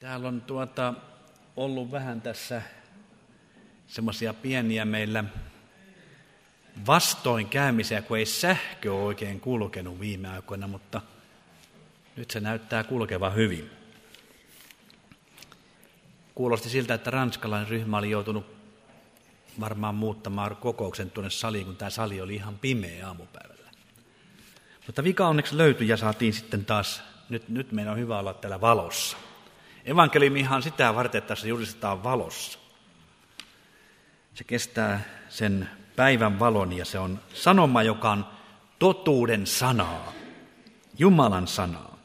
Täällä on tuota, ollut vähän tässä semmoisia pieniä meillä vastoinkäymisiä, kun ei sähkö oikein kulkenut viime aikoina, mutta nyt se näyttää kulkeva hyvin. Kuulosti siltä, että ranskalainen ryhmä oli joutunut varmaan muuttamaan kokouksen tuonne saliin, kun tämä sali oli ihan pimeä aamupäivällä. Mutta vika onneksi löytyi ja saatiin sitten taas, nyt, nyt meidän on hyvä olla täällä valossa. Evankeliumihan sitä varten, että se julistetaan valossa. Se kestää sen päivän valon ja se on sanoma, joka on totuuden sanaa, Jumalan sanaa.